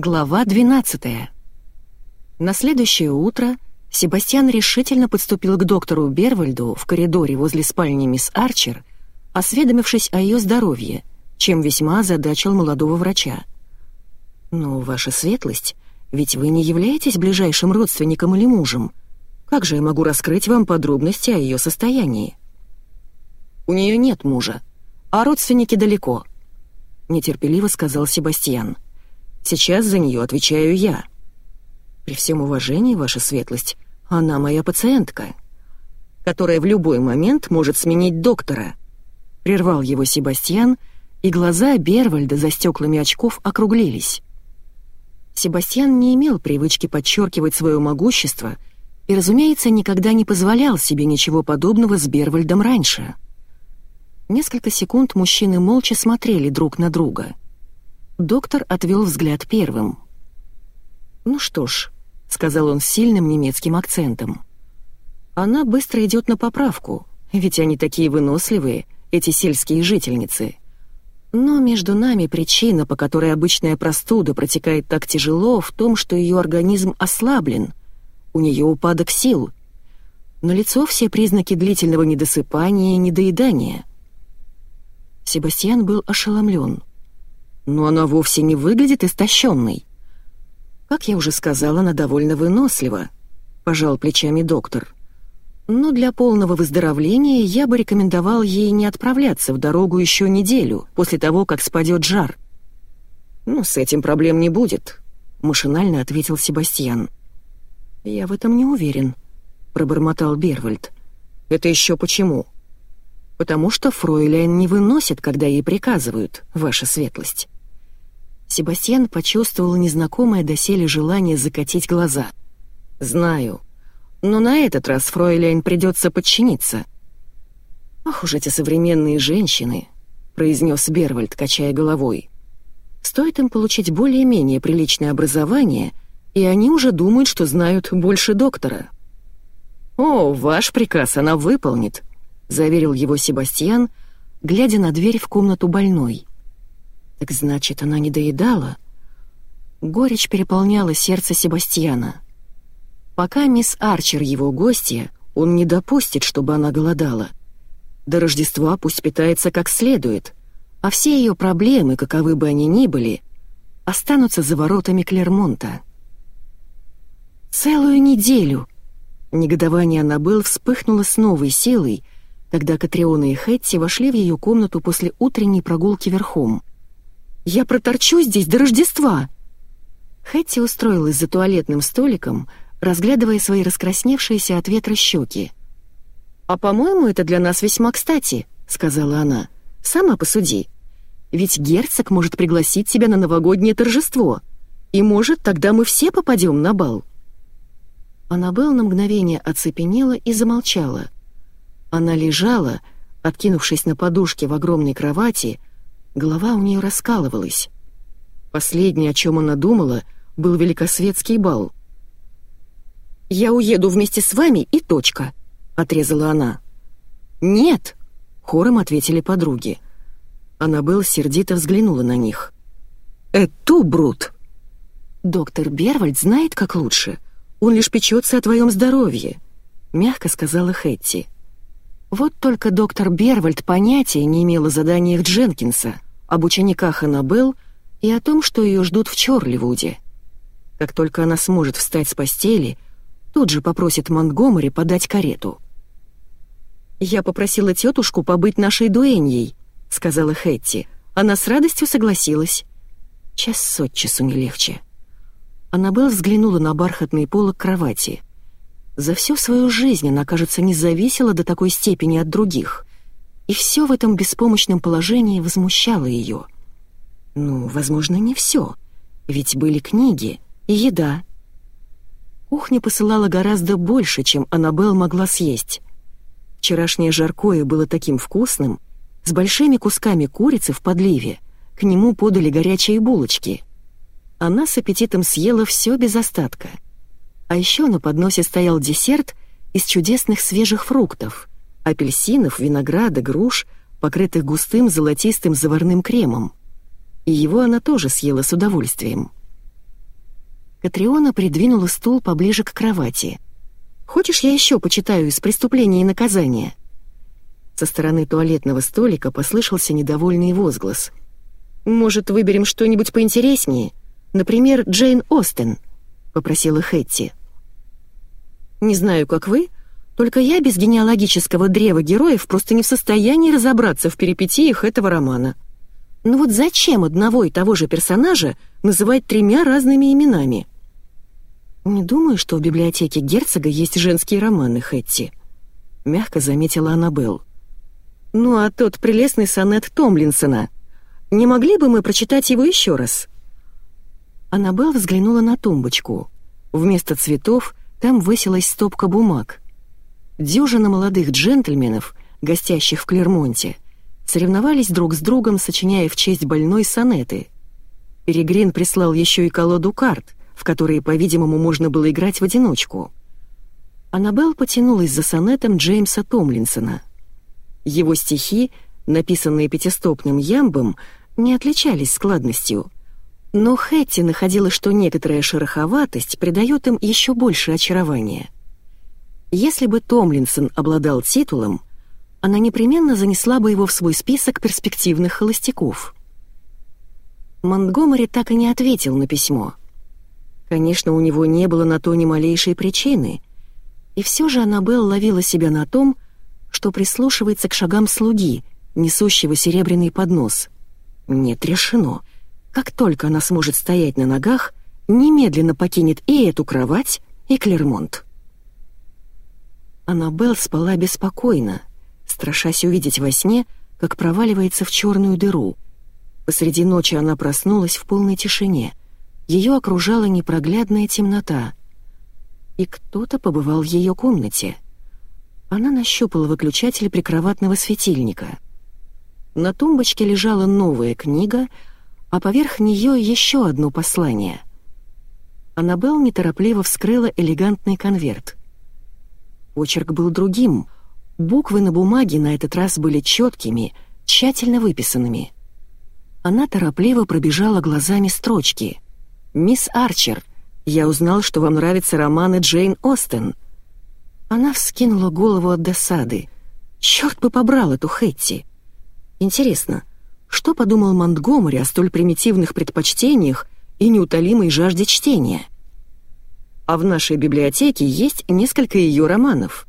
Глава 12 На следующее утро Себастьян решительно подступил к доктору Бервальду в коридоре возле спальни мисс Арчер, осведомившись о ее здоровье, чем весьма озадачил молодого врача. «Но, ваша светлость, ведь вы не являетесь ближайшим родственником или мужем. Как же я могу раскрыть вам подробности о ее состоянии?» «У нее нет мужа, а родственники далеко», — нетерпеливо сказал Себастьян. — Сейчас за нее отвечаю я. При всем уважении, ваша светлость, она моя пациентка, которая в любой момент может сменить доктора. Прервал его Себастьян, и глаза Бервальда за стеклами очков округлились. Себастьян не имел привычки подчеркивать свое могущество и, разумеется, никогда не позволял себе ничего подобного с Бервальдом раньше. Несколько секунд мужчины молча смотрели друг на друга — Доктор отвел взгляд первым. «Ну что ж», — сказал он с сильным немецким акцентом. «Она быстро идет на поправку, ведь они такие выносливые, эти сельские жительницы. Но между нами причина, по которой обычная простуда протекает так тяжело, в том, что ее организм ослаблен, у нее упадок сил. На лицо все признаки длительного недосыпания и недоедания». Себастьян был ошеломлен но она вовсе не выглядит истощенной. Как я уже сказала, она довольно вынослива, пожал плечами доктор. Но для полного выздоровления я бы рекомендовал ей не отправляться в дорогу еще неделю после того, как спадет жар. «Ну, с этим проблем не будет», — машинально ответил Себастьян. «Я в этом не уверен», — пробормотал Бервальд. «Это еще почему?» «Потому что фройляйн не выносит, когда ей приказывают, ваша светлость». Себастьян почувствовал незнакомое доселе желание закатить глаза. «Знаю. Но на этот раз фройляйн придется подчиниться». «Ах уж эти современные женщины», — произнес Бервальд, качая головой. «Стоит им получить более-менее приличное образование, и они уже думают, что знают больше доктора». «О, ваш приказ она выполнит», — заверил его Себастьян, глядя на дверь в комнату больной. Так значит, она не доедала? Горечь переполняла сердце Себастьяна. Пока мисс Арчер его гостья, он не допустит, чтобы она голодала. До Рождества пусть питается как следует, а все ее проблемы, каковы бы они ни были, останутся за воротами Клермонта. Целую неделю! Негодование Аннабелл вспыхнуло с новой силой, когда Катриона и Хэтти вошли в ее комнату после утренней прогулки верхом. Я проторчу здесь до Рождества!» Хэтти устроилась за туалетным столиком, разглядывая свои раскрасневшиеся от ветра щеки. «А по-моему, это для нас весьма кстати», — сказала она. «Сама посуди. Ведь герцог может пригласить тебя на новогоднее торжество. И, может, тогда мы все попадем на бал». Аннабелл на мгновение оцепенела и замолчала. Она лежала, откинувшись на подушке в огромной кровати, Голова у нее раскалывалась. Последнее, о чем она думала, был великосветский бал. «Я уеду вместе с вами и точка», — отрезала она. «Нет», — хором ответили подруги. Аннабелл сердито взглянула на них. «Эту, Брут!» «Доктор Бервальд знает, как лучше. Он лишь печется о твоем здоровье», — мягко сказала Хэтти. Вот только доктор Бервальд понятия не имел о заданиях Дженкинса, об учениках Аннабелл и о том, что ее ждут в Чорливуде. Как только она сможет встать с постели, тут же попросит Монтгомери подать карету. «Я попросила тетушку побыть нашей дуэньей», — сказала Хэтти. Она с радостью согласилась. Час от часу не легче. Аннабелл взглянула на бархатный полок кровати — за всю свою жизнь она, кажется, не зависела до такой степени от других. И все в этом беспомощном положении возмущало ее. Ну, возможно, не все. Ведь были книги и еда. Кухня посылала гораздо больше, чем Аннабелл могла съесть. Вчерашнее жаркое было таким вкусным, с большими кусками курицы в подливе. К нему подали горячие булочки. Она с аппетитом съела все без остатка — а еще на подносе стоял десерт из чудесных свежих фруктов — апельсинов, винограда, груш, покрытых густым золотистым заварным кремом. И его она тоже съела с удовольствием. Катриона придвинула стул поближе к кровати. «Хочешь, я еще почитаю из «Преступления и наказания»?» Со стороны туалетного столика послышался недовольный возглас. «Может, выберем что-нибудь поинтереснее? Например, Джейн Остен?» — попросила Хэтти. «Не знаю, как вы, только я без генеалогического древа героев просто не в состоянии разобраться в перипетиях этого романа. Но ну вот зачем одного и того же персонажа называть тремя разными именами?» «Не думаю, что в библиотеке герцога есть женские романы, Хэтти», — мягко заметила Аннабелл. «Ну а тот прелестный сонет Томлинсона. Не могли бы мы прочитать его еще раз?» Аннабелл взглянула на тумбочку. Вместо цветов там высилась стопка бумаг. Дюжина молодых джентльменов, гостящих в Клермонте, соревновались друг с другом, сочиняя в честь больной сонеты. Перегрин прислал еще и колоду карт, в которые, по-видимому, можно было играть в одиночку. Аннабелл потянулась за сонетом Джеймса Томлинсона. Его стихи, написанные пятистопным ямбом, не отличались складностью — но Хэтти находила, что некоторая шероховатость придает им еще больше очарования. Если бы Томлинсон обладал титулом, она непременно занесла бы его в свой список перспективных холостяков. Монтгомери так и не ответил на письмо. Конечно, у него не было на то ни малейшей причины, и все же Аннабелл ловила себя на том, что прислушивается к шагам слуги, несущего серебряный поднос. Нет, решено — как только она сможет стоять на ногах, немедленно покинет и эту кровать, и Клермонт. Аннабелл спала беспокойно, страшась увидеть во сне, как проваливается в черную дыру. Посреди ночи она проснулась в полной тишине. Ее окружала непроглядная темнота. И кто-то побывал в ее комнате. Она нащупала выключатель прикроватного светильника. На тумбочке лежала новая книга — а поверх нее еще одно послание. Аннабелл неторопливо вскрыла элегантный конверт. Почерк был другим. Буквы на бумаге на этот раз были четкими, тщательно выписанными. Она торопливо пробежала глазами строчки. «Мисс Арчер, я узнал, что вам нравятся романы Джейн Остен». Она вскинула голову от досады. «Черт бы побрал эту Хэтти!» «Интересно, что подумал Монтгомери о столь примитивных предпочтениях и неутолимой жажде чтения? А в нашей библиотеке есть несколько ее романов.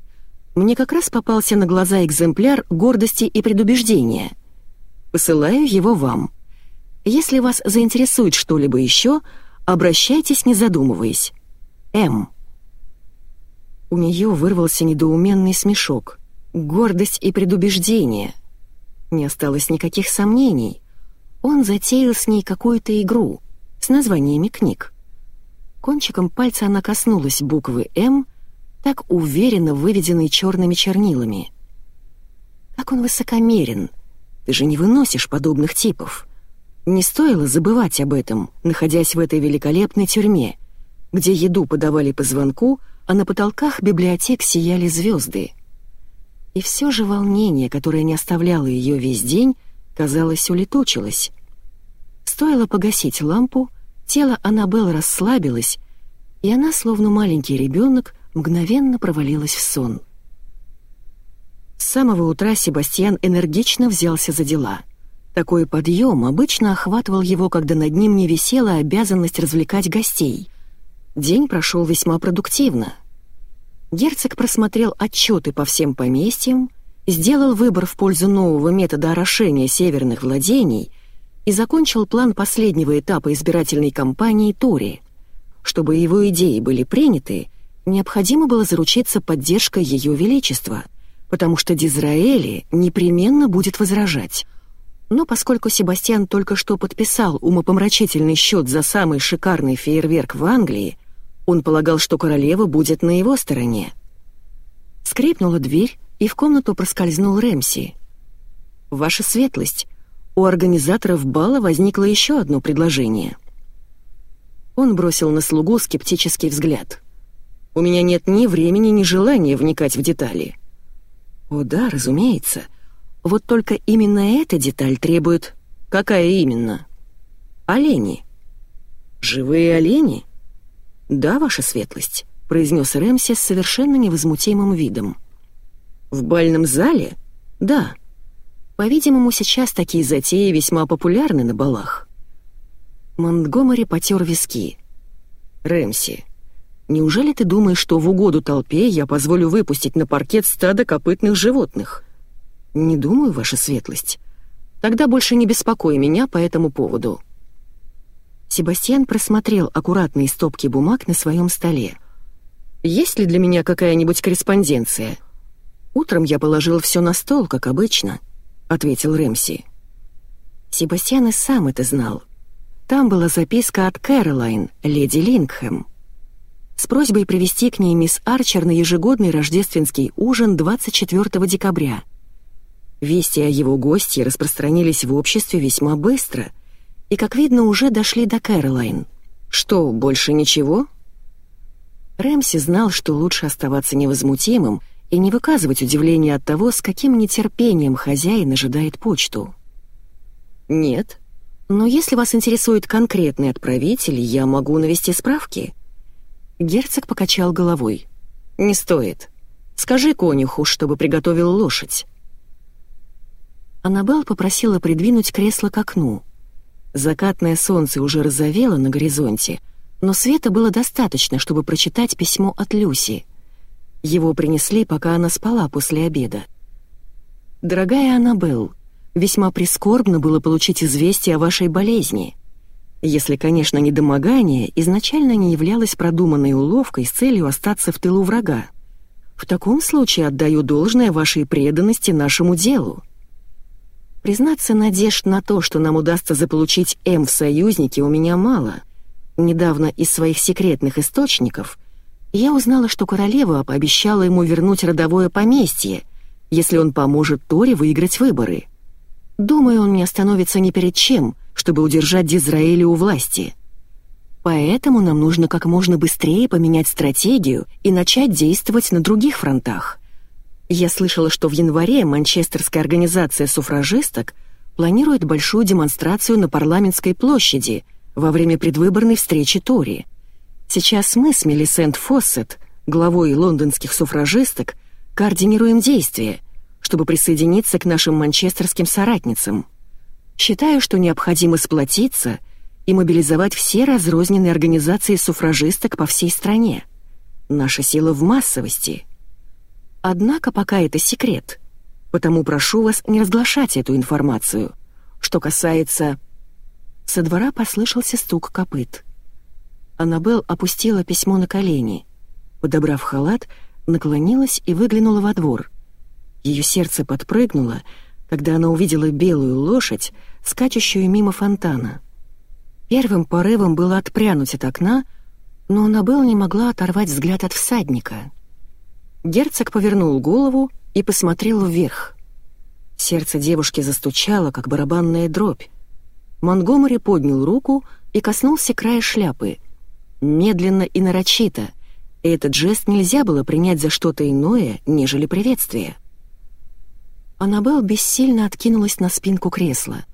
Мне как раз попался на глаза экземпляр «Гордости и предубеждения». Посылаю его вам. Если вас заинтересует что-либо еще, обращайтесь, не задумываясь. М. У нее вырвался недоуменный смешок. «Гордость и предубеждение». Не осталось никаких сомнений. Он затеял с ней какую-то игру с названиями книг. Кончиком пальца она коснулась буквы «М», так уверенно выведенной черными чернилами. «Как он высокомерен! Ты же не выносишь подобных типов!» Не стоило забывать об этом, находясь в этой великолепной тюрьме, где еду подавали по звонку, а на потолках библиотек сияли звезды. И все же волнение, которое не оставляло ее весь день, казалось, улетучилось. Стоило погасить лампу, тело Аннабелл расслабилось, и она, словно маленький ребенок, мгновенно провалилась в сон. С самого утра Себастьян энергично взялся за дела. Такой подъем обычно охватывал его, когда над ним не висела обязанность развлекать гостей. День прошел весьма продуктивно — Герцог просмотрел отчеты по всем поместьям, сделал выбор в пользу нового метода орошения северных владений и закончил план последнего этапа избирательной кампании Тори. Чтобы его идеи были приняты, необходимо было заручиться поддержкой Ее Величества, потому что Дизраэли непременно будет возражать. Но поскольку Себастьян только что подписал умопомрачительный счет за самый шикарный фейерверк в Англии, он полагал, что королева будет на его стороне. Скрипнула дверь, и в комнату проскользнул Рэмси. «Ваша светлость, у организаторов бала возникло еще одно предложение». Он бросил на слугу скептический взгляд. «У меня нет ни времени, ни желания вникать в детали». «О да, разумеется. Вот только именно эта деталь требует...» «Какая именно?» «Олени». «Живые олени?» «Да, ваша светлость», — произнес Рэмси с совершенно невозмутимым видом. «В бальном зале? Да. По-видимому, сейчас такие затеи весьма популярны на балах». Монтгомери потер виски. «Рэмси, неужели ты думаешь, что в угоду толпе я позволю выпустить на паркет стадо копытных животных?» «Не думаю, ваша светлость. Тогда больше не беспокой меня по этому поводу». Себастьян просмотрел аккуратные стопки бумаг на своем столе. «Есть ли для меня какая-нибудь корреспонденция?» «Утром я положил все на стол, как обычно», — ответил Рэмси. Себастьян и сам это знал. Там была записка от Кэролайн, леди Лингхэм, с просьбой привести к ней мисс Арчер на ежегодный рождественский ужин 24 декабря. Вести о его гости распространились в обществе весьма быстро — и, как видно, уже дошли до Кэролайн. Что, больше ничего? Рэмси знал, что лучше оставаться невозмутимым и не выказывать удивления от того, с каким нетерпением хозяин ожидает почту. «Нет. Но если вас интересует конкретный отправитель, я могу навести справки». Герцог покачал головой. «Не стоит. Скажи конюху, чтобы приготовил лошадь». Аннабелл попросила придвинуть кресло к окну. Закатное солнце уже розовело на горизонте, но света было достаточно, чтобы прочитать письмо от Люси. Его принесли, пока она спала после обеда. «Дорогая Аннабелл, весьма прискорбно было получить известие о вашей болезни. Если, конечно, недомогание изначально не являлось продуманной уловкой с целью остаться в тылу врага. В таком случае отдаю должное вашей преданности нашему делу. Признаться, надежд на то, что нам удастся заполучить М в союзники, у меня мало. Недавно из своих секретных источников я узнала, что королева пообещала ему вернуть родовое поместье, если он поможет Торе выиграть выборы. Думаю, он не остановится ни перед чем, чтобы удержать Дизраэля у власти. Поэтому нам нужно как можно быстрее поменять стратегию и начать действовать на других фронтах. Я слышала, что в январе манчестерская организация суфражисток планирует большую демонстрацию на парламентской площади во время предвыборной встречи Тори. Сейчас мы с Мелисент Фоссет, главой лондонских суфражисток, координируем действия, чтобы присоединиться к нашим манчестерским соратницам. Считаю, что необходимо сплотиться и мобилизовать все разрозненные организации суфражисток по всей стране. Наша сила в массовости — Однако пока это секрет, потому прошу вас не разглашать эту информацию. Что касается... Со двора послышался стук копыт. Аннабелл опустила письмо на колени. Подобрав халат, наклонилась и выглянула во двор. Ее сердце подпрыгнуло, когда она увидела белую лошадь, скачущую мимо фонтана. Первым порывом было отпрянуть от окна, но Аннабелл не могла оторвать взгляд от всадника — Герцог повернул голову и посмотрел вверх. Сердце девушки застучало, как барабанная дробь. Монгомери поднял руку и коснулся края шляпы. Медленно и нарочито. Этот жест нельзя было принять за что-то иное, нежели приветствие. Аннабелл бессильно откинулась на спинку кресла.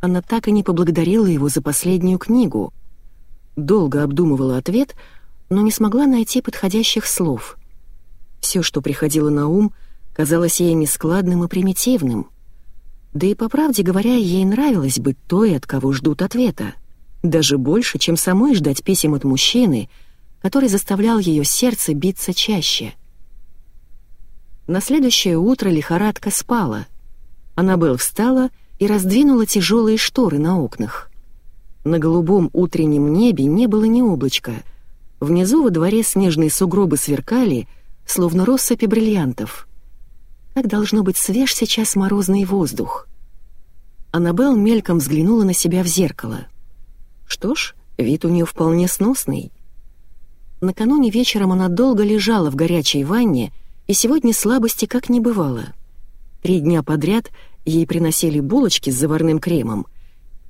Она так и не поблагодарила его за последнюю книгу. Долго обдумывала ответ, но не смогла найти подходящих слов — все, что приходило на ум, казалось ей нескладным и примитивным. Да и, по правде говоря, ей нравилось быть той, от кого ждут ответа. Даже больше, чем самой ждать писем от мужчины, который заставлял ее сердце биться чаще. На следующее утро лихорадка спала. Аннабелл встала и раздвинула тяжелые шторы на окнах. На голубом утреннем небе не было ни облачка. Внизу во дворе снежные сугробы сверкали — словно россыпи бриллиантов. Как должно быть свеж сейчас морозный воздух. Аннабелл мельком взглянула на себя в зеркало. Что ж, вид у нее вполне сносный. Накануне вечером она долго лежала в горячей ванне, и сегодня слабости как не бывало. Три дня подряд ей приносили булочки с заварным кремом,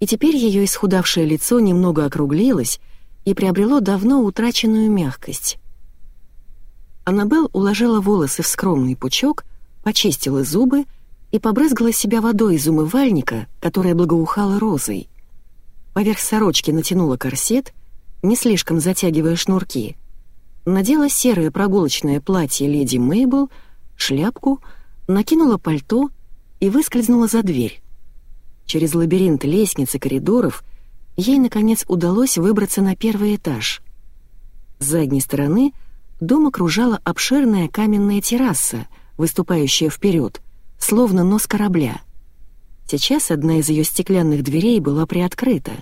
и теперь ее исхудавшее лицо немного округлилось и приобрело давно утраченную мягкость. Аннабелл уложила волосы в скромный пучок, почистила зубы и побрызгала себя водой из умывальника, которая благоухала розой. Поверх сорочки натянула корсет не слишком затягивая шнурки, надела серое прогулочное платье леди Мейбл, шляпку, накинула пальто и выскользнула за дверь. Через лабиринт лестниц и коридоров ей, наконец, удалось выбраться на первый этаж. С задней стороны дом окружала обширная каменная терраса, выступающая вперед, словно нос корабля. Сейчас одна из ее стеклянных дверей была приоткрыта.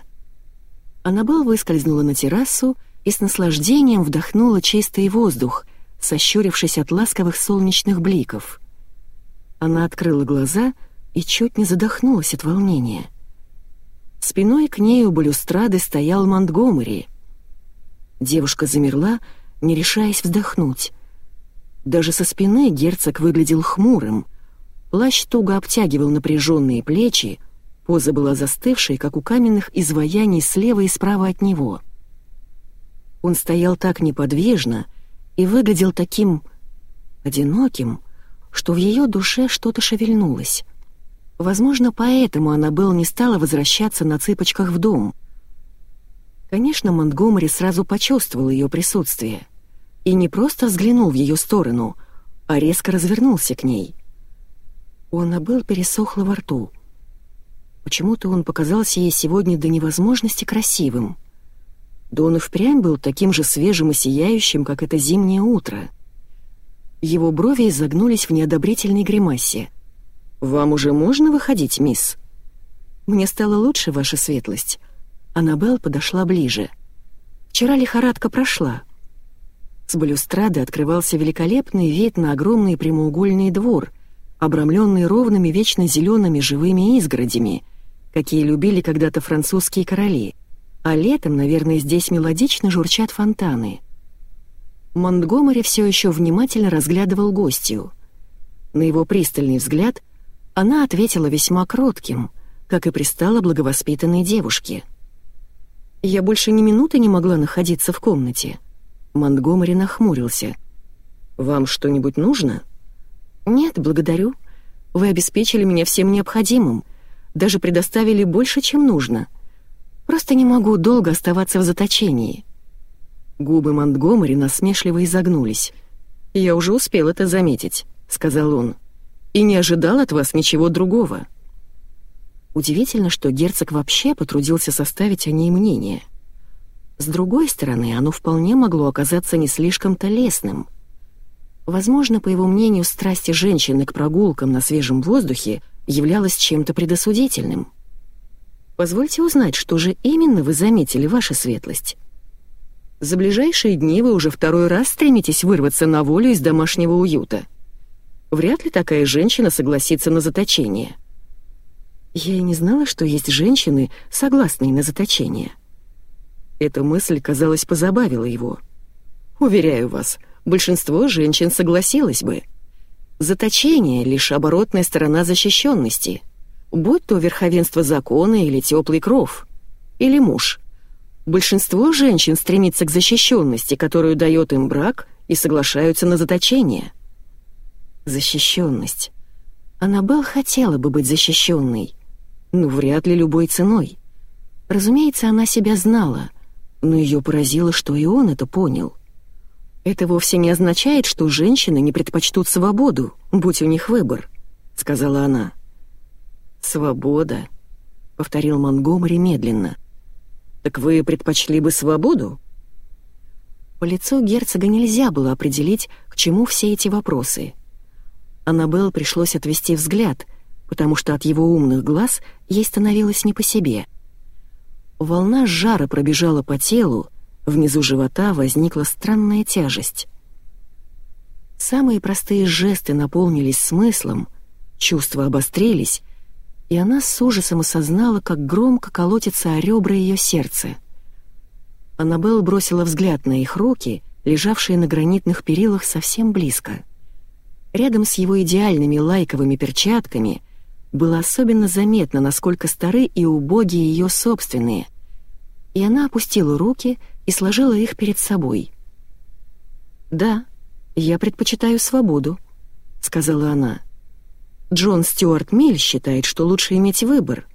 Аннабелл выскользнула на террасу и с наслаждением вдохнула чистый воздух, сощурившись от ласковых солнечных бликов. Она открыла глаза и чуть не задохнулась от волнения. Спиной к ней у балюстрады стоял Монтгомери. Девушка замерла, не решаясь вздохнуть. Даже со спины герцог выглядел хмурым. Плащ туго обтягивал напряженные плечи, поза была застывшей, как у каменных изваяний слева и справа от него. Он стоял так неподвижно и выглядел таким одиноким, что в ее душе что-то шевельнулось. Возможно, поэтому Аннабелл не стала возвращаться на цыпочках в дом. Конечно, Монтгомери сразу почувствовал ее присутствие и не просто взглянул в ее сторону, а резко развернулся к ней. У Аннабелл пересохло во рту. Почему-то он показался ей сегодня до невозможности красивым. Да он и впрямь был таким же свежим и сияющим, как это зимнее утро. Его брови изогнулись в неодобрительной гримасе — «Вам уже можно выходить, мисс?» «Мне стало лучше, ваша светлость». Аннабелл подошла ближе. «Вчера лихорадка прошла». С балюстрады открывался великолепный вид на огромный прямоугольный двор, обрамленный ровными вечно зелеными живыми изгородями, какие любили когда-то французские короли, а летом, наверное, здесь мелодично журчат фонтаны. Монтгомери все еще внимательно разглядывал гостью. На его пристальный взгляд она ответила весьма кротким, как и пристала благовоспитанной девушке. «Я больше ни минуты не могла находиться в комнате». Монтгомери нахмурился. «Вам что-нибудь нужно?» «Нет, благодарю. Вы обеспечили меня всем необходимым, даже предоставили больше, чем нужно. Просто не могу долго оставаться в заточении». Губы Монтгомери насмешливо изогнулись. «Я уже успел это заметить», — сказал он и не ожидал от вас ничего другого». Удивительно, что герцог вообще потрудился составить о ней мнение. С другой стороны, оно вполне могло оказаться не слишком-то лесным. Возможно, по его мнению, страсти женщины к прогулкам на свежем воздухе являлась чем-то предосудительным. «Позвольте узнать, что же именно вы заметили, ваша светлость?» «За ближайшие дни вы уже второй раз стремитесь вырваться на волю из домашнего уюта», Вряд ли такая женщина согласится на заточение. Я и не знала, что есть женщины, согласные на заточение. Эта мысль, казалось, позабавила его. Уверяю вас, большинство женщин согласилось бы. Заточение — лишь оборотная сторона защищенности, будь то верховенство закона или теплый кров, или муж. Большинство женщин стремится к защищенности, которую дает им брак, и соглашаются на заточение — Защищенность. Аннабелл хотела бы быть защищенной, но вряд ли любой ценой. Разумеется, она себя знала, но ее поразило, что и он это понял. «Это вовсе не означает, что женщины не предпочтут свободу, будь у них выбор», — сказала она. «Свобода», — повторил Монгомери медленно. «Так вы предпочли бы свободу?» По лицу герцога нельзя было определить, к чему все эти вопросы — Аннабелл пришлось отвести взгляд, потому что от его умных глаз ей становилось не по себе. Волна жара пробежала по телу, внизу живота возникла странная тяжесть. Самые простые жесты наполнились смыслом, чувства обострились, и она с ужасом осознала, как громко колотится о ребра ее сердца. Аннабелл бросила взгляд на их руки, лежавшие на гранитных перилах совсем близко. Рядом с его идеальными лайковыми перчатками было особенно заметно, насколько стары и убогие ее собственные. И она опустила руки и сложила их перед собой. «Да, я предпочитаю свободу», — сказала она. Джон Стюарт Миль считает, что лучше иметь выбор,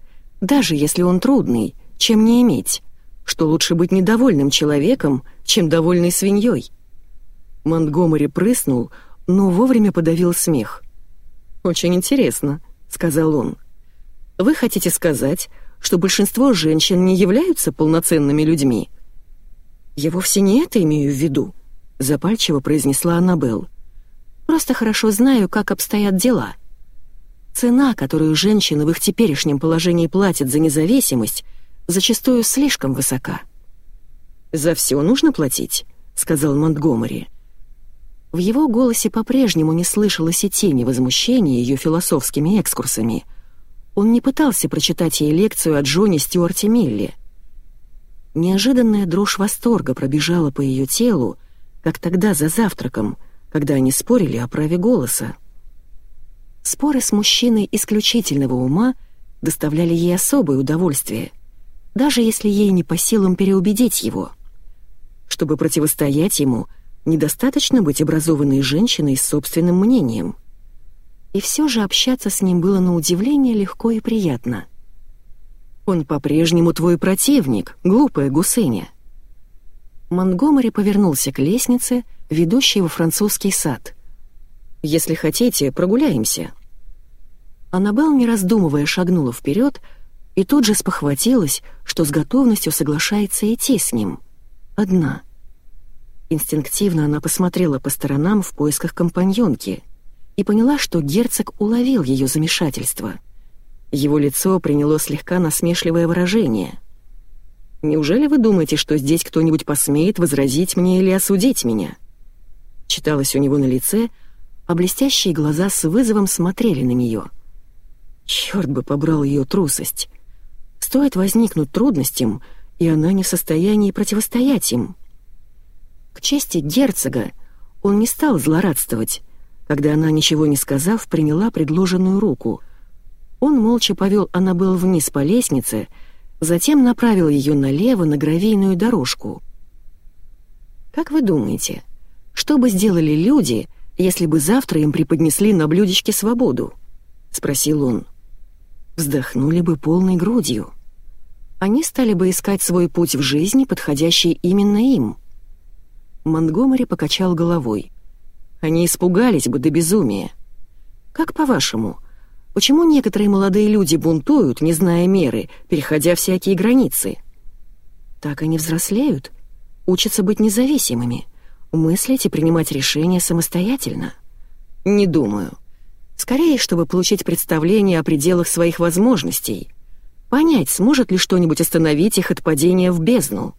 даже если он трудный, чем не иметь. что лучше быть недовольным человеком, чем довольной свиньей. Монтгомери прыснул, но вовремя подавил смех. «Очень интересно», — сказал он. «Вы хотите сказать, что большинство женщин не являются полноценными людьми?» «Я вовсе не это имею в виду», — запальчиво произнесла Аннабелл. «Просто хорошо знаю, как обстоят дела. Цена, которую женщины в их теперешнем положении платят за независимость, зачастую слишком высока». «За все нужно платить», — сказал Монтгомери. В его голосе по-прежнему не слышалось и тени возмущения ее философскими экскурсами. Он не пытался прочитать ей лекцию о Джоне Стюарте Милле. Неожиданная дрожь восторга пробежала по ее телу, как тогда за завтраком, когда они спорили о праве голоса. Споры с мужчиной исключительного ума доставляли ей особое удовольствие, даже если ей не по силам переубедить его. Чтобы противостоять ему — Недостаточно быть образованной женщиной с собственным мнением. И все же общаться с ним было на удивление легко и приятно. «Он по-прежнему твой противник, глупая гусыня». Монгомери повернулся к лестнице, ведущей во французский сад. «Если хотите, прогуляемся». Аннабелл, не раздумывая, шагнула вперед и тут же спохватилась, что с готовностью соглашается идти с ним. Одна — Инстинктивно она посмотрела по сторонам в поисках компаньонки и поняла, что герцог уловил ее замешательство. Его лицо приняло слегка насмешливое выражение. «Неужели вы думаете, что здесь кто-нибудь посмеет возразить мне или осудить меня?» Читалось у него на лице, а блестящие глаза с вызовом смотрели на нее. Черт бы побрал ее трусость. Стоит возникнуть трудностям, и она не в состоянии противостоять им. К чести герцога он не стал злорадствовать, когда она, ничего не сказав, приняла предложенную руку. Он молча повел Аннабелл вниз по лестнице, затем направил ее налево на гравийную дорожку. «Как вы думаете, что бы сделали люди, если бы завтра им преподнесли на блюдечке свободу?» — спросил он. «Вздохнули бы полной грудью. Они стали бы искать свой путь в жизни, подходящий именно им». Монгомери покачал головой. Они испугались бы до безумия. Как по-вашему, почему некоторые молодые люди бунтуют, не зная меры, переходя всякие границы? Так они взрослеют, учатся быть независимыми, мыслить и принимать решения самостоятельно. Не думаю. Скорее, чтобы получить представление о пределах своих возможностей. Понять, сможет ли что-нибудь остановить их от падения в бездну.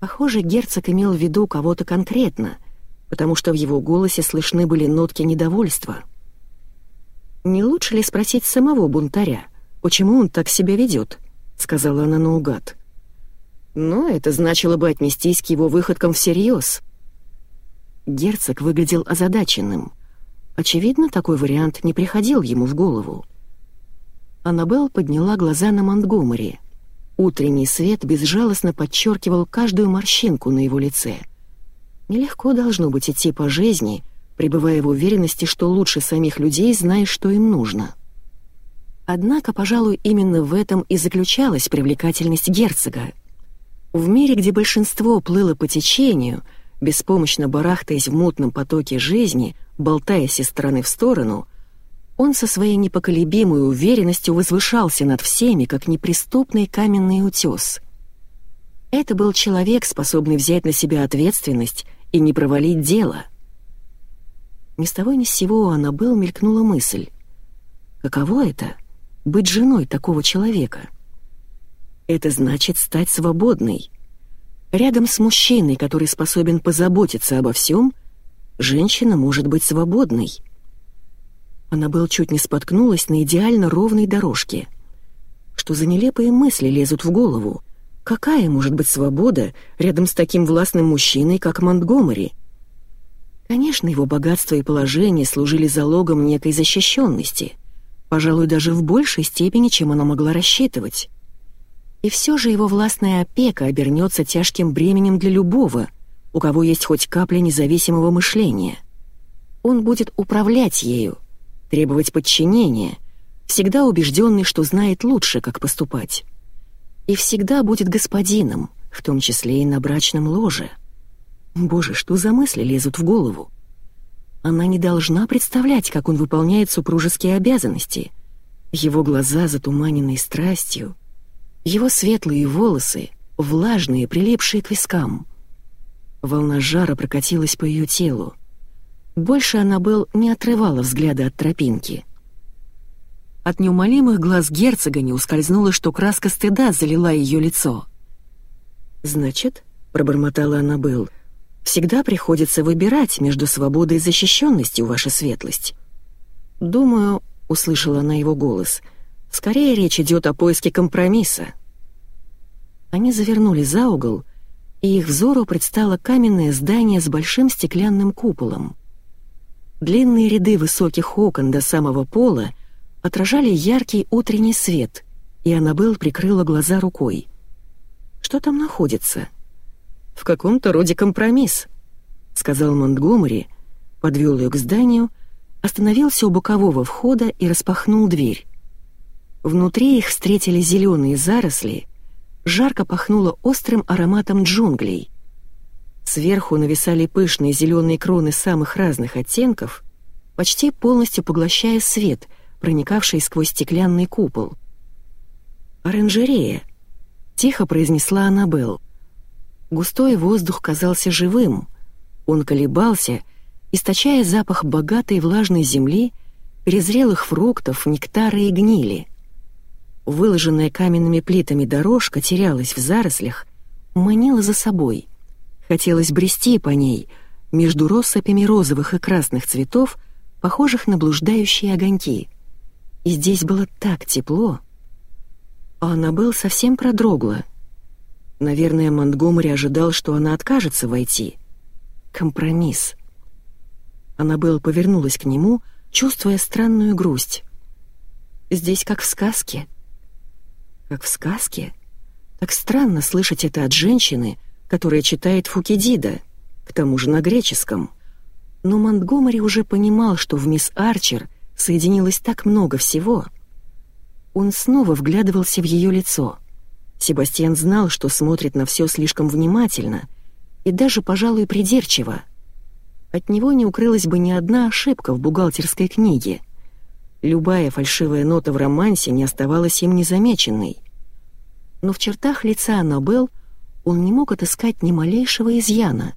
Похоже, герцог имел в виду кого-то конкретно, потому что в его голосе слышны были нотки недовольства. «Не лучше ли спросить самого бунтаря, почему он так себя ведет?» — сказала она наугад. Но это значило бы отнестись к его выходкам всерьез. Герцог выглядел озадаченным. Очевидно, такой вариант не приходил ему в голову. Аннабелл подняла глаза на Монтгомери — Утренний свет безжалостно подчеркивал каждую морщинку на его лице. Нелегко должно быть идти по жизни, пребывая в уверенности, что лучше самих людей знаешь, что им нужно. Однако, пожалуй, именно в этом и заключалась привлекательность герцога. В мире, где большинство плыло по течению, беспомощно барахтаясь в мутном потоке жизни, болтаясь из стороны в сторону, он со своей непоколебимой уверенностью возвышался над всеми, как неприступный каменный утес. Это был человек, способный взять на себя ответственность и не провалить дело. Ни с того ни с сего у Аннабелл мелькнула мысль. Каково это — быть женой такого человека? Это значит стать свободной. Рядом с мужчиной, который способен позаботиться обо всем, женщина может быть свободной — Аннабелл чуть не споткнулась на идеально ровной дорожке. Что за нелепые мысли лезут в голову? Какая может быть свобода рядом с таким властным мужчиной, как Монтгомери? Конечно, его богатство и положение служили залогом некой защищенности, пожалуй, даже в большей степени, чем она могла рассчитывать. И все же его властная опека обернется тяжким бременем для любого, у кого есть хоть капля независимого мышления. Он будет управлять ею, требовать подчинения, всегда убежденный, что знает лучше, как поступать. и всегда будет господином, в том числе и на брачном ложе. Боже, что за мысли лезут в голову? Она не должна представлять, как он выполняет супружеские обязанности. Его глаза, затуманенные страстью, его светлые волосы, влажные, прилипшие к вискам. Волна жара прокатилась по ее телу. Больше она был не отрывала взгляда от тропинки. От неумолимых глаз герцога не ускользнуло, что краска стыда залила ее лицо. «Значит», — пробормотала Аннабелл, — «всегда приходится выбирать между свободой и защищенностью, ваша светлость». «Думаю», — услышала она его голос, — «скорее речь идет о поиске компромисса». Они завернули за угол, и их взору предстало каменное здание с большим стеклянным куполом. Длинные ряды высоких окон до самого пола отражали яркий утренний свет, и Аннабелл прикрыла глаза рукой. «Что там находится?» «В каком-то роде компромисс», — сказал Монтгомери, подвел ее к зданию, остановился у бокового входа и распахнул дверь. Внутри их встретили зеленые заросли, жарко пахнуло острым ароматом джунглей. Сверху нависали пышные зеленые кроны самых разных оттенков, почти полностью поглощая свет, проникавший сквозь стеклянный купол. «Оранжерея», — тихо произнесла Аннабелл. Густой воздух казался живым. Он колебался, источая запах богатой влажной земли, перезрелых фруктов, нектара и гнили — Выложенная каменными плитами дорожка терялась в зарослях, манила за собой. Хотелось брести по ней, между россыпями розовых и красных цветов, похожих на блуждающие огоньки. И здесь было так тепло. А Аннабелл совсем продрогла. Наверное, Монтгомери ожидал, что она откажется войти. Компромисс. Аннабелл повернулась к нему, чувствуя странную грусть. «Здесь как в сказке», как в сказке. Так странно слышать это от женщины, которая читает Фукидида, к тому же на греческом. Но Монтгомери уже понимал, что в мисс Арчер соединилось так много всего. Он снова вглядывался в ее лицо. Себастьян знал, что смотрит на все слишком внимательно и даже, пожалуй, придирчиво. От него не укрылась бы ни одна ошибка в бухгалтерской книге — Любая фальшивая нота в романсе не оставалась им незамеченной. Но в чертах лица Аннабелл он не мог отыскать ни малейшего изъяна.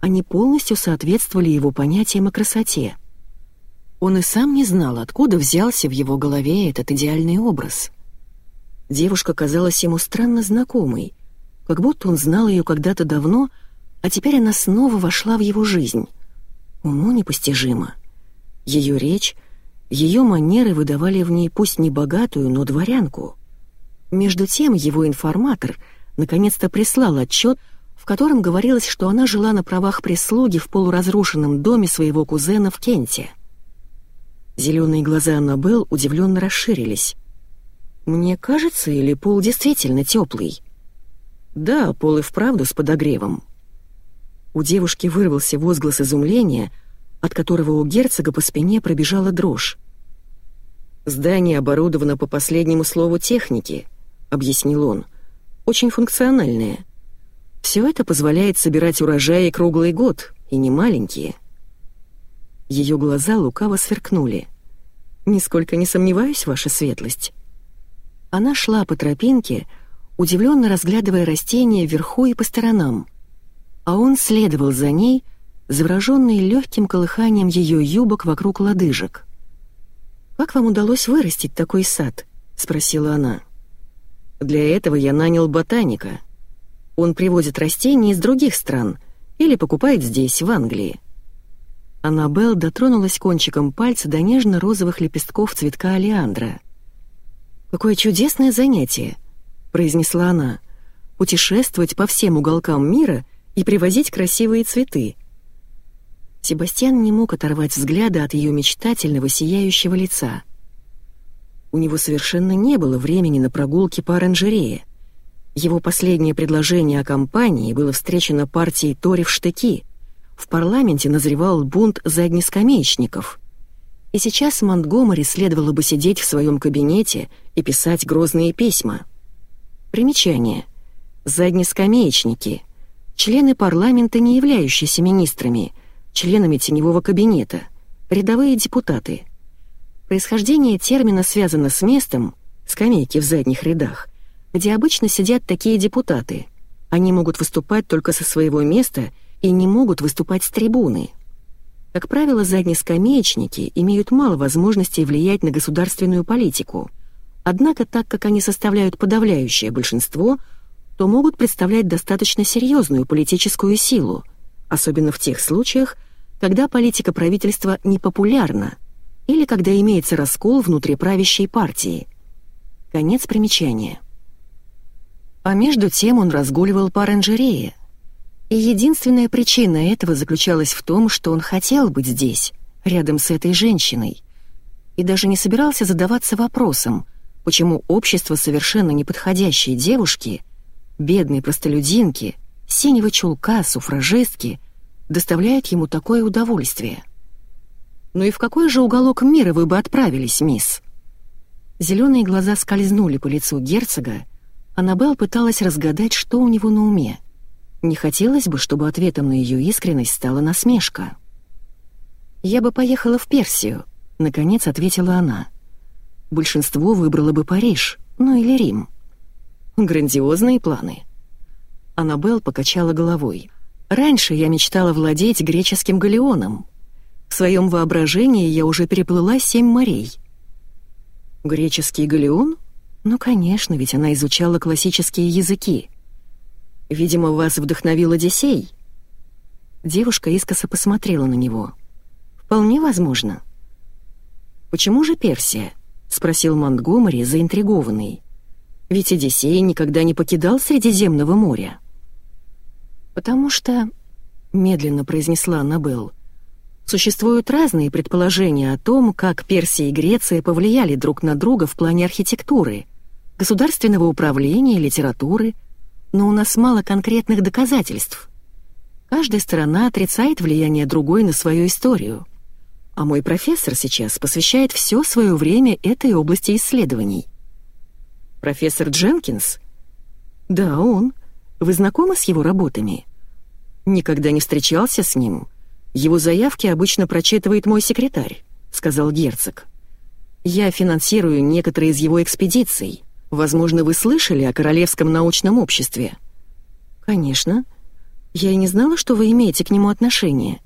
Они полностью соответствовали его понятиям о красоте. Он и сам не знал, откуда взялся в его голове этот идеальный образ. Девушка казалась ему странно знакомой, как будто он знал ее когда-то давно, а теперь она снова вошла в его жизнь. Уму непостижимо. Ее речь, ее манеры выдавали в ней пусть не богатую, но дворянку. Между тем его информатор наконец-то прислал отчет, в котором говорилось, что она жила на правах прислуги в полуразрушенном доме своего кузена в Кенте. Зеленые глаза Аннабелл удивленно расширились. «Мне кажется, или пол действительно теплый?» «Да, пол и вправду с подогревом». У девушки вырвался возглас изумления — от которого у герцога по спине пробежала дрожь. «Здание оборудовано по последнему слову техники», — объяснил он. «Очень функциональное. Все это позволяет собирать урожаи круглый год, и не маленькие». Ее глаза лукаво сверкнули. «Нисколько не сомневаюсь, ваша светлость». Она шла по тропинке, удивленно разглядывая растения вверху и по сторонам, а он следовал за ней, завороженный легким колыханием ее юбок вокруг лодыжек. «Как вам удалось вырастить такой сад?» — спросила она. «Для этого я нанял ботаника. Он привозит растения из других стран или покупает здесь, в Англии». Аннабелл дотронулась кончиком пальца до нежно-розовых лепестков цветка алиандра. «Какое чудесное занятие!» — произнесла она. «Путешествовать по всем уголкам мира и привозить красивые цветы. Себастьян не мог оторвать взгляда от ее мечтательного сияющего лица. У него совершенно не было времени на прогулки по оранжерее. Его последнее предложение о кампании было встречено партией Тори в штыки. В парламенте назревал бунт заднескамеечников. И сейчас Монтгомери следовало бы сидеть в своем кабинете и писать грозные письма. Примечание. Заднескамеечники. Члены парламента, не являющиеся министрами, членами теневого кабинета, рядовые депутаты. Происхождение термина связано с местом, скамейки в задних рядах, где обычно сидят такие депутаты. Они могут выступать только со своего места и не могут выступать с трибуны. Как правило, заднескамеечники имеют мало возможностей влиять на государственную политику. Однако, так как они составляют подавляющее большинство, то могут представлять достаточно серьезную политическую силу, особенно в тех случаях, когда политика правительства непопулярна или когда имеется раскол внутри правящей партии. Конец примечания. А между тем он разгуливал по оранжерее – и единственная причина этого заключалась в том, что он хотел быть здесь, рядом с этой женщиной, и даже не собирался задаваться вопросом, почему общество совершенно неподходящей девушки, бедной простолюдинки, синего чулка, суфражистки, доставляет ему такое удовольствие. «Ну и в какой же уголок мира вы бы отправились, мисс?» Зеленые глаза скользнули по лицу герцога, Аннабелл пыталась разгадать, что у него на уме. Не хотелось бы, чтобы ответом на ее искренность стала насмешка. «Я бы поехала в Персию», — наконец ответила она. «Большинство выбрало бы Париж, ну или Рим». «Грандиозные планы». Аннабелл покачала головой. «Раньше я мечтала владеть греческим галеоном. В своем воображении я уже переплыла семь морей». «Греческий галеон? Ну, конечно, ведь она изучала классические языки». Видимо, вас вдохновил Одиссей?» Девушка искоса посмотрела на него. «Вполне возможно». «Почему же Персия?» — спросил Монтгомери, заинтригованный. «Ведь Одиссей никогда не покидал Средиземного моря». «Потому что...» — медленно произнесла Аннабелл. «Существуют разные предположения о том, как Персия и Греция повлияли друг на друга в плане архитектуры, государственного управления, литературы, но у нас мало конкретных доказательств. Каждая сторона отрицает влияние другой на свою историю. А мой профессор сейчас посвящает все свое время этой области исследований. Профессор Дженкинс? Да, он. Вы знакомы с его работами? Никогда не встречался с ним. Его заявки обычно прочитывает мой секретарь, сказал герцог. Я финансирую некоторые из его экспедиций. Возможно, вы слышали о Королевском научном обществе?» «Конечно. Я и не знала, что вы имеете к нему отношение.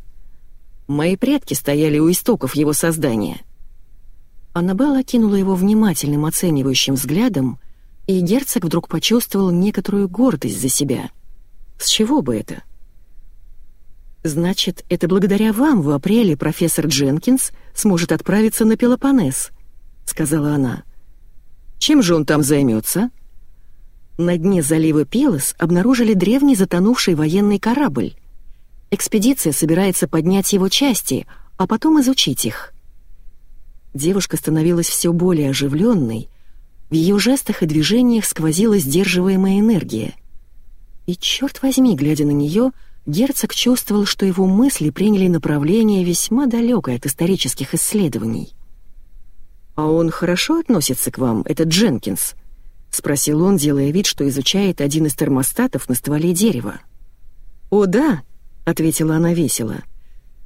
Мои предки стояли у истоков его создания». Аннабелла окинула его внимательным оценивающим взглядом, и герцог вдруг почувствовал некоторую гордость за себя. С чего бы это? «Значит, это благодаря вам в апреле профессор Дженкинс сможет отправиться на Пелопоннес», — сказала она. Чем же он там займется? На дне залива Пелос обнаружили древний затонувший военный корабль. Экспедиция собирается поднять его части, а потом изучить их. Девушка становилась все более оживленной, в ее жестах и движениях сквозила сдерживаемая энергия. И черт возьми, глядя на нее, герцог чувствовал, что его мысли приняли направление весьма далекое от исторических исследований. «А он хорошо относится к вам, этот Дженкинс?» — спросил он, делая вид, что изучает один из термостатов на стволе дерева. «О, да», — ответила она весело.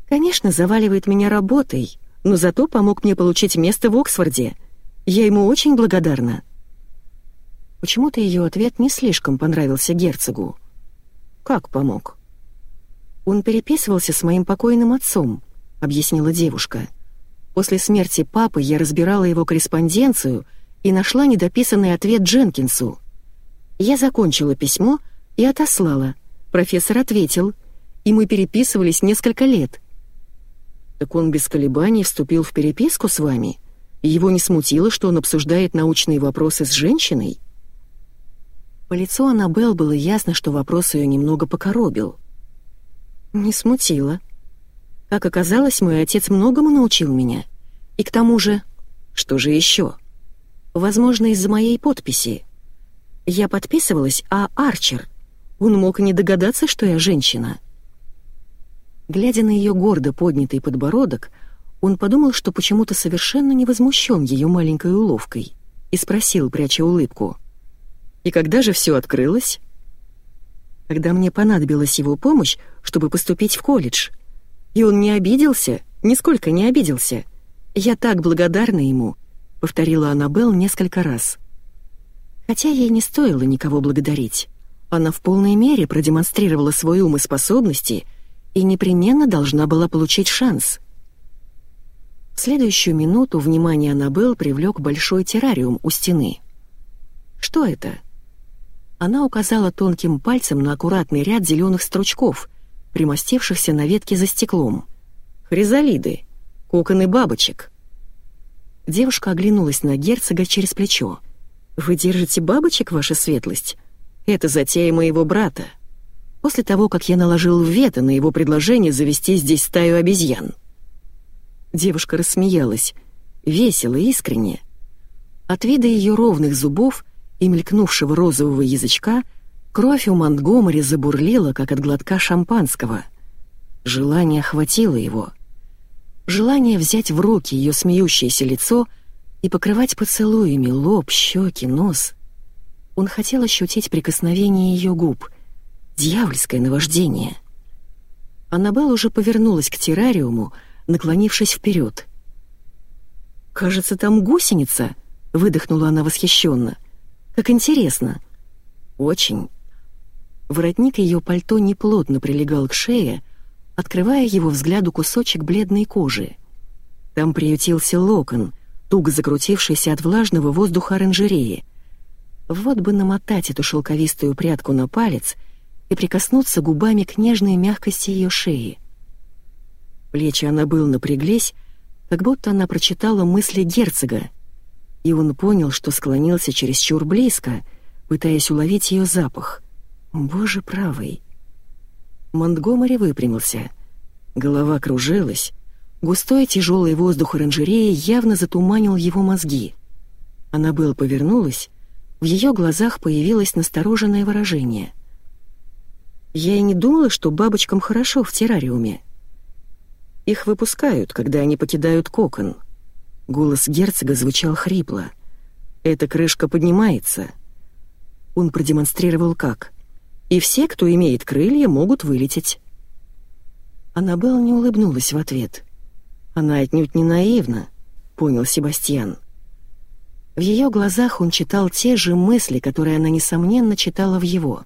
«Конечно, заваливает меня работой, но зато помог мне получить место в Оксфорде. Я ему очень благодарна». Почему-то ее ответ не слишком понравился герцогу. «Как помог?» «Он переписывался с моим покойным отцом», — объяснила девушка. «Я После смерти папы я разбирала его корреспонденцию и нашла недописанный ответ Дженкинсу. Я закончила письмо и отослала. Профессор ответил, и мы переписывались несколько лет. Так он без колебаний вступил в переписку с вами? Его не смутило, что он обсуждает научные вопросы с женщиной? По лицу Аннабелл было ясно, что вопрос ее немного покоробил. «Не смутило», как оказалось, мой отец многому научил меня. И к тому же... Что же еще? Возможно, из-за моей подписи. Я подписывалась А. Арчер. Он мог не догадаться, что я женщина. Глядя на ее гордо поднятый подбородок, он подумал, что почему-то совершенно не возмущен ее маленькой уловкой, и спросил, пряча улыбку. И когда же все открылось? Когда мне понадобилась его помощь, чтобы поступить в колледж. И он не обиделся, нисколько не обиделся. Я так благодарна ему, повторила Аннабелл несколько раз. Хотя ей не стоило никого благодарить. Она в полной мере продемонстрировала свой ум и способности и непременно должна была получить шанс. В следующую минуту внимание Аннабелл привлек большой террариум у стены. «Что это?» Она указала тонким пальцем на аккуратный ряд зеленых стручков, примостившихся на ветке за стеклом. «Хризалиды, коконы бабочек». Девушка оглянулась на герцога через плечо. «Вы держите бабочек, ваша светлость? Это затея моего брата. После того, как я наложил вето на его предложение завести здесь стаю обезьян». Девушка рассмеялась, весело и искренне. От вида ее ровных зубов и мелькнувшего розового язычка кровь у Монтгомери забурлила, как от глотка шампанского. Желание охватило его. Желание взять в руки ее смеющееся лицо и покрывать поцелуями лоб, щеки, нос. Он хотел ощутить прикосновение ее губ. Дьявольское наваждение. Аннабелл уже повернулась к террариуму, наклонившись вперед. «Кажется, там гусеница», — выдохнула она восхищенно. Как интересно. Очень. Воротник ее пальто неплотно прилегал к шее, открывая его взгляду кусочек бледной кожи. Там приютился локон, туго закрутившийся от влажного воздуха оранжереи. Вот бы намотать эту шелковистую прядку на палец и прикоснуться губами к нежной мягкости ее шеи. Плечи она был напряглись, как будто она прочитала мысли герцога — и он понял, что склонился чересчур близко, пытаясь уловить ее запах. Боже правый. Монтгомери выпрямился. Голова кружилась. Густой тяжелый воздух оранжереи явно затуманил его мозги. Аннабелл повернулась, в ее глазах появилось настороженное выражение. «Я и не думала, что бабочкам хорошо в террариуме. Их выпускают, когда они покидают кокон», Голос герцога звучал хрипло. «Эта крышка поднимается». Он продемонстрировал как. «И все, кто имеет крылья, могут вылететь». Аннабелл не улыбнулась в ответ. Она отнюдь не наивна, понял Себастьян. В ее глазах он читал те же мысли, которые она, несомненно, читала в его.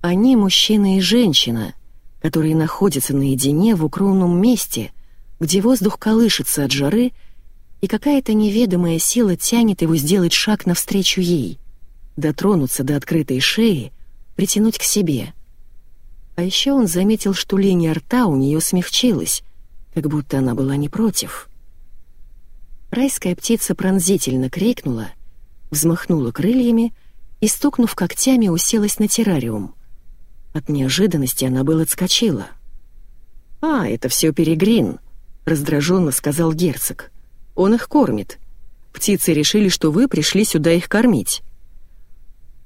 Они мужчина и женщина, которые находятся наедине в укромном месте, где воздух колышется от жары и какая-то неведомая сила тянет его сделать шаг навстречу ей, дотронуться до открытой шеи, притянуть к себе. А еще он заметил, что линия рта у нее смягчилась, как будто она была не против. Райская птица пронзительно крикнула, взмахнула крыльями и, стукнув когтями, уселась на террариум. От неожиданности она была отскочила. «А, это все перегрин», — раздраженно сказал герцог. Он их кормит. Птицы решили, что вы пришли сюда их кормить».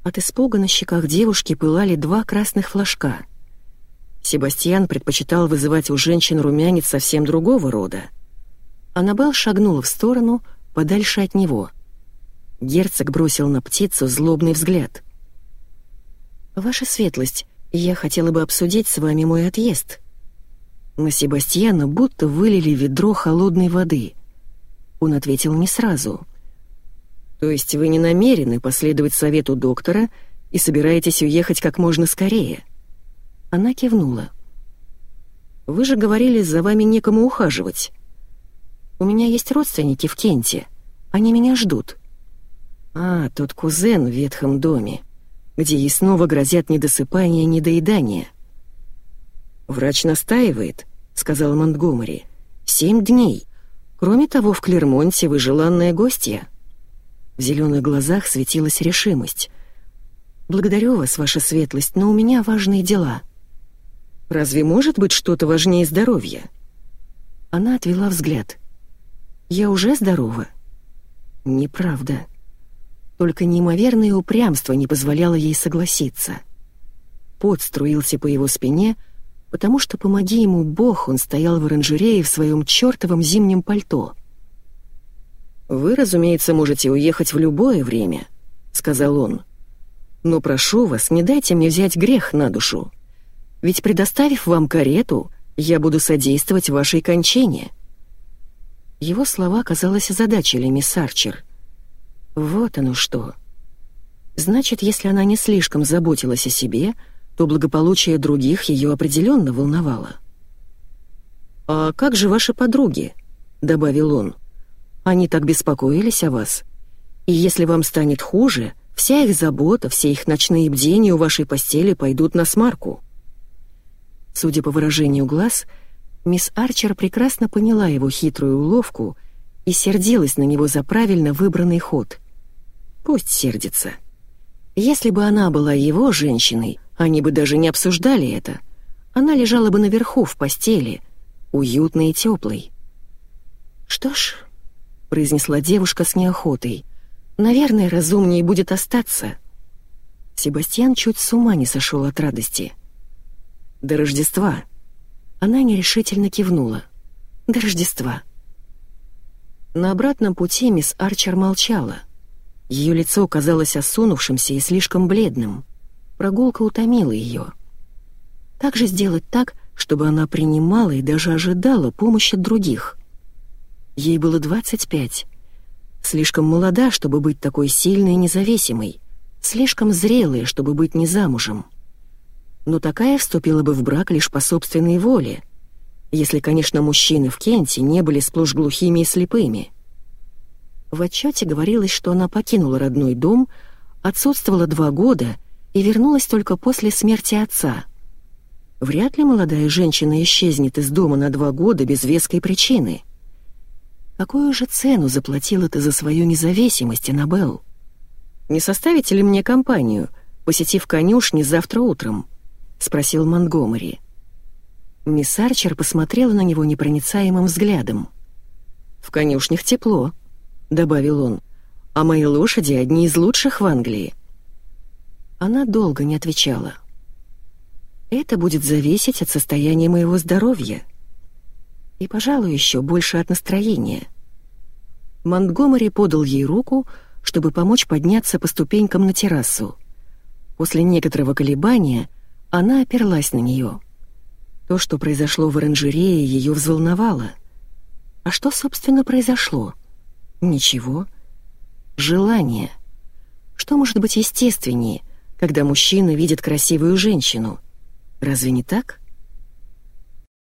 От испуга на щеках девушки пылали два красных флажка. Себастьян предпочитал вызывать у женщин румянец совсем другого рода. Аннабелл шагнула в сторону, подальше от него. Герцог бросил на птицу злобный взгляд. «Ваша светлость, я хотела бы обсудить с вами мой отъезд». На Себастьяна будто вылили ведро холодной воды — он ответил не сразу. «То есть вы не намерены последовать совету доктора и собираетесь уехать как можно скорее?» Она кивнула. «Вы же говорили, за вами некому ухаживать. У меня есть родственники в Кенте. Они меня ждут». «А, тот кузен в ветхом доме, где ей снова грозят недосыпание и недоедание». «Врач настаивает», — сказал Монтгомери. «Семь дней. Кроме того, в Клермонте вы желанная гостья». В зеленых глазах светилась решимость. «Благодарю вас, ваша светлость, но у меня важные дела». «Разве может быть что-то важнее здоровья?» Она отвела взгляд. «Я уже здорова?» «Неправда». Только неимоверное упрямство не позволяло ей согласиться. Пот струился по его спине, потому что, помоги ему Бог, он стоял в оранжерее в своем чертовом зимнем пальто. «Вы, разумеется, можете уехать в любое время», — сказал он. Но прошу вас, не дайте мне взять грех на душу. Ведь предоставив вам карету, я буду содействовать вашей кончине». Его слова, казалось, озадачили мисс Арчер. Вот оно что. Значит, если она не слишком заботилась о себе, то благополучие других ее определенно волновало. «А как же ваши подруги?» — добавил он. «Они так беспокоились о вас. И если вам станет хуже, вся их забота, все их ночные бдения у вашей постели пойдут на смарку». Судя по выражению глаз, мисс Арчер прекрасно поняла его хитрую уловку и сердилась на него за правильно выбранный ход. Пусть сердится. Если бы она была его женщиной, они бы даже не обсуждали это. Она лежала бы наверху в постели, уютной и теплой. «Что ж», — произнесла девушка с неохотой, — «наверное, разумнее будет остаться». Себастьян чуть с ума не сошел от радости. «До Рождества». Она нерешительно кивнула. «До Рождества». На обратном пути мисс Арчер молчала. Ее лицо казалось осунувшимся и слишком бледным. Прогулка утомила ее. Как же сделать так, чтобы она принимала и даже ожидала помощи других? Ей было 25. Слишком молода, чтобы быть такой сильной и независимой. Слишком зрелая, чтобы быть не замужем. Но такая вступила бы в брак лишь по собственной воле, если, конечно, мужчины в Кенте не были сплошь глухими и слепыми. В отчете говорилось, что она покинула родной дом, отсутствовала два года и вернулась только после смерти отца. Вряд ли молодая женщина исчезнет из дома на два года без веской причины. Какую же цену заплатила ты за свою независимость, Аннабелл? «Не составите ли мне компанию, посетив конюшни завтра утром?» — спросил Монгомери. Мисс Арчер посмотрела на него непроницаемым взглядом. «В конюшнях тепло», — добавил он, — «а мои лошади одни из лучших в Англии». Она долго не отвечала. «Это будет зависеть от состояния моего здоровья. И, пожалуй, еще больше от настроения». Монтгомери подал ей руку, чтобы помочь подняться по ступенькам на террасу. После некоторого колебания она оперлась на нее. То, что произошло в оранжерее, ее взволновало. А что, собственно, произошло? — Ничего. Желание. Что может быть естественнее, когда мужчина видит красивую женщину? Разве не так?